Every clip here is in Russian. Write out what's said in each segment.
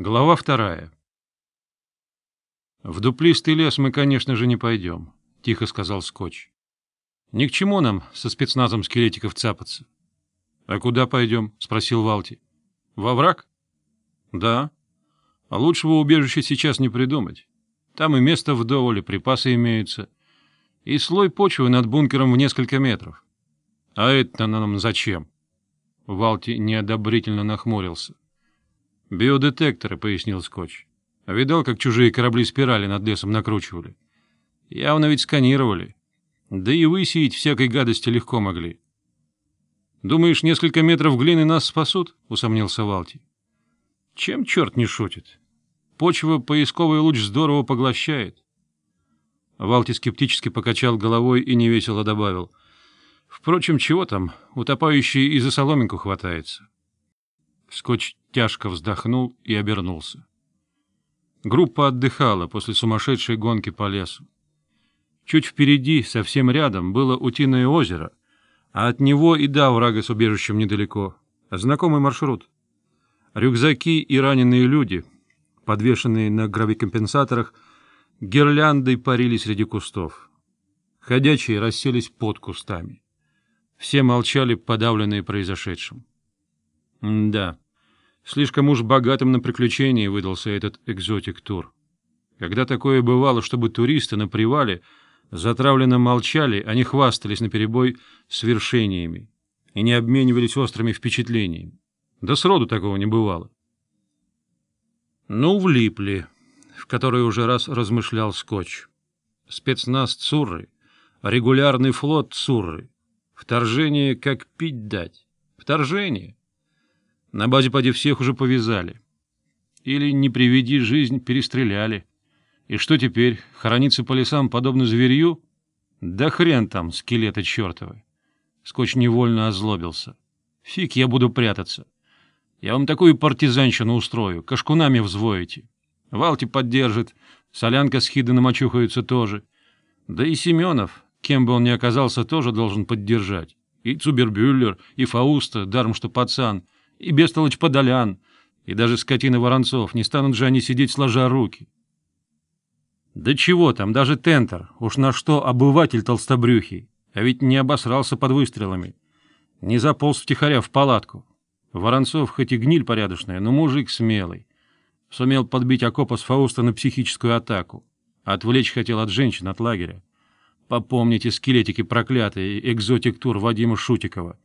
Глава вторая. «В дуплистый лес мы, конечно же, не пойдем», — тихо сказал Скотч. «Ни к чему нам со спецназом скелетиков цапаться». «А куда пойдем?» — спросил Валти. «Во враг?» «Да. А лучшего убежища сейчас не придумать. Там и место вдоволь, и припасы имеются, и слой почвы над бункером в несколько метров. А это нам зачем?» Валти неодобрительно нахмурился. — «Биодетекторы», — пояснил Скотч. А «Видал, как чужие корабли спирали над лесом накручивали? Явно ведь сканировали. Да и высеять всякой гадости легко могли». «Думаешь, несколько метров глины нас спасут?» — усомнился Валти. «Чем черт не шутит? Почва поисковый луч здорово поглощает». Валти скептически покачал головой и невесело добавил. «Впрочем, чего там? Утопающие и за соломинку хватается». Скотч тяжко вздохнул и обернулся. Группа отдыхала после сумасшедшей гонки по лесу. Чуть впереди, совсем рядом, было Утиное озеро, а от него и до врага с убежищем недалеко. Знакомый маршрут. Рюкзаки и раненые люди, подвешенные на гравикомпенсаторах, гирляндой парили среди кустов. Ходячие расселись под кустами. Все молчали, подавленные произошедшим. Да, слишком уж богатым на приключения выдался этот экзотик-тур. Когда такое бывало, чтобы туристы на привале затравленно молчали, они хвастались наперебой свершениями и не обменивались острыми впечатлениями. Да сроду такого не бывало. Ну, влипли, в который уже раз размышлял Скотч. Спецназ Цурры, регулярный флот Цурры. Вторжение как пить дать. Вторжение. На базе поди всех уже повязали. Или не приведи жизнь, перестреляли. И что теперь, хорониться по лесам, подобно зверью? Да хрен там, скелеты чертовы. Скотч невольно озлобился. Фиг я буду прятаться. Я вам такую партизанщину устрою, кашкунами взвоите. Валти поддержит, солянка с Хида намочухаются тоже. Да и Семенов, кем бы он ни оказался, тоже должен поддержать. И Цубербюллер, и Фауста, даром что пацан — и бестолочь Подолян, и даже скотины Воронцов, не станут же они сидеть сложа руки. Да чего там, даже Тентер, уж на что обыватель толстобрюхий, а ведь не обосрался под выстрелами, не заполз втихаря в палатку. Воронцов хоть и гниль порядочная, но мужик смелый. Сумел подбить окопа с Фауста на психическую атаку. Отвлечь хотел от женщин, от лагеря. Попомните скелетики проклятые, экзотик-тур Вадима Шутикова.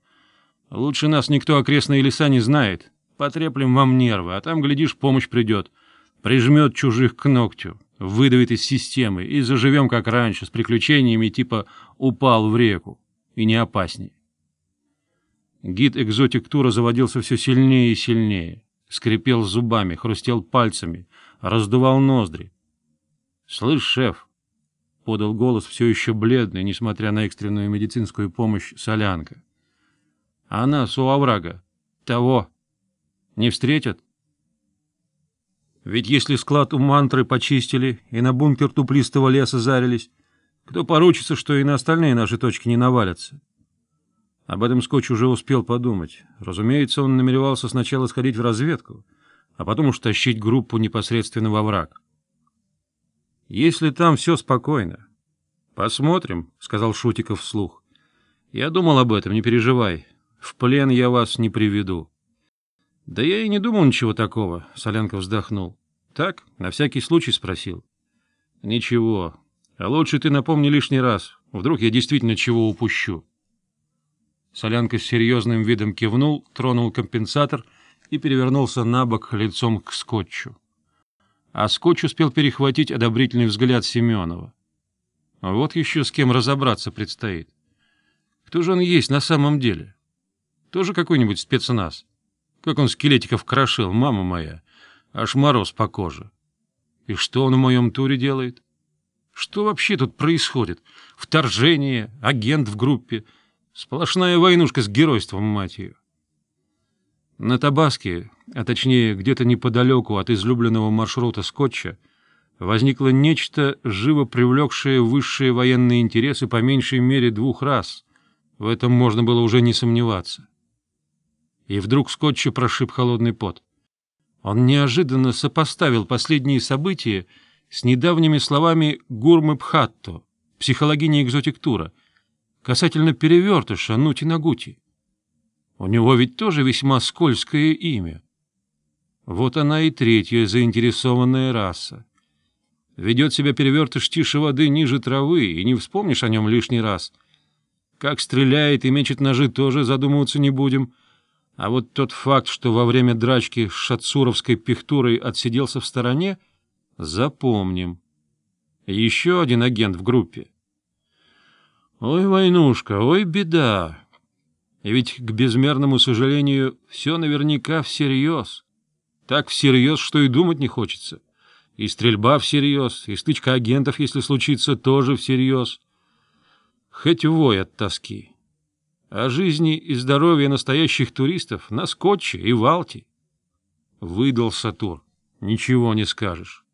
Лучше нас никто окрестные леса не знает. Потреплем вам нервы, а там, глядишь, помощь придет. Прижмет чужих к ногтю, выдавит из системы, и заживем, как раньше, с приключениями типа «упал в реку». И не опасней. Гид экзотик тура заводился все сильнее и сильнее. Скрипел зубами, хрустел пальцами, раздувал ноздри. «Слышь, шеф!» — подал голос все еще бледный, несмотря на экстренную медицинскую помощь, солянка. А она с оврага. Того. Не встретят? Ведь если склад у мантры почистили и на бункер туплистого леса зарились, кто поручится, что и на остальные наши точки не навалятся? Об этом Скотч уже успел подумать. Разумеется, он намеревался сначала сходить в разведку, а потом уж тащить группу непосредственно во враг. «Если там все спокойно». «Посмотрим», — сказал Шутиков вслух. «Я думал об этом, не переживай. В плен я вас не приведу. — Да я и не думал ничего такого, — Солянка вздохнул. — Так, на всякий случай спросил. — Ничего. А лучше ты напомни лишний раз. Вдруг я действительно чего упущу. Солянка с серьезным видом кивнул, тронул компенсатор и перевернулся на бок лицом к скотчу. А скотч успел перехватить одобрительный взгляд Семенова. Вот еще с кем разобраться предстоит. Кто же он есть на самом деле? Тоже какой-нибудь спецназ? Как он скелетиков крошил, мама моя. Аж мороз по коже. И что он в моем туре делает? Что вообще тут происходит? Вторжение, агент в группе. Сплошная войнушка с геройством, мать ее. На Табаске, а точнее где-то неподалеку от излюбленного маршрута Скотча, возникло нечто, живо привлекшее высшие военные интересы по меньшей мере двух раз. В этом можно было уже не сомневаться и вдруг скотчу прошиб холодный пот. Он неожиданно сопоставил последние события с недавними словами Гурмы Пхатто, психологини экзотиктура, касательно перевертыша Нути Нагути. У него ведь тоже весьма скользкое имя. Вот она и третья заинтересованная раса. Ведет себя перевертыш тише воды ниже травы, и не вспомнишь о нем лишний раз. Как стреляет и мечет ножи, тоже задумываться не будем — а вот тот факт, что во время драчки с шатсуровской пихтурой отсиделся в стороне, запомним. Еще один агент в группе. Ой, войнушка, ой, беда. И ведь, к безмерному сожалению, все наверняка всерьез. Так всерьез, что и думать не хочется. И стрельба всерьез, и стычка агентов, если случится, тоже всерьез. Хоть вой от тоски о жизни и здоровье настоящих туристов на Скотче и Валте. Выдал Сатур. Ничего не скажешь.